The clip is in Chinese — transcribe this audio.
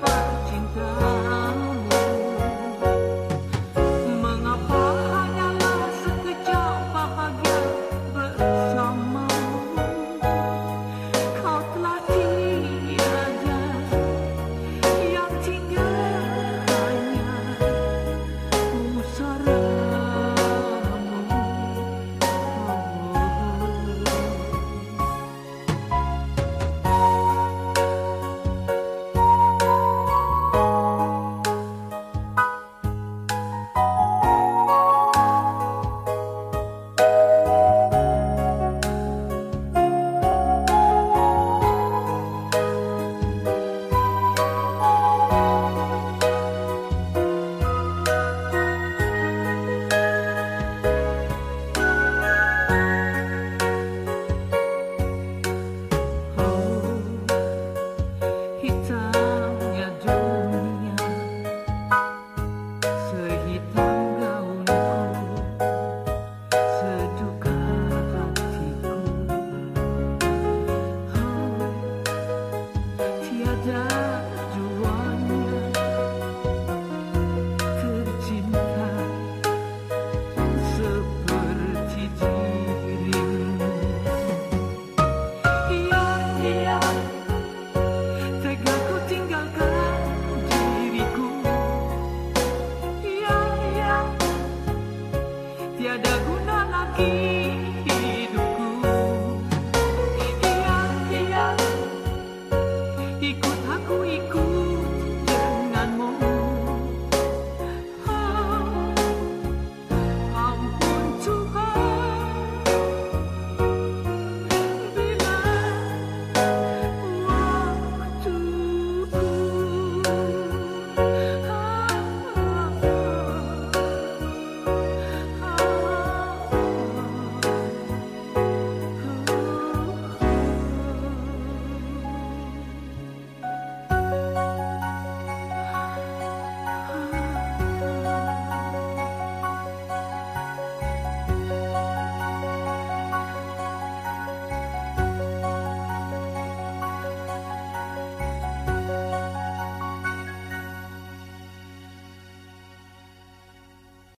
花的天。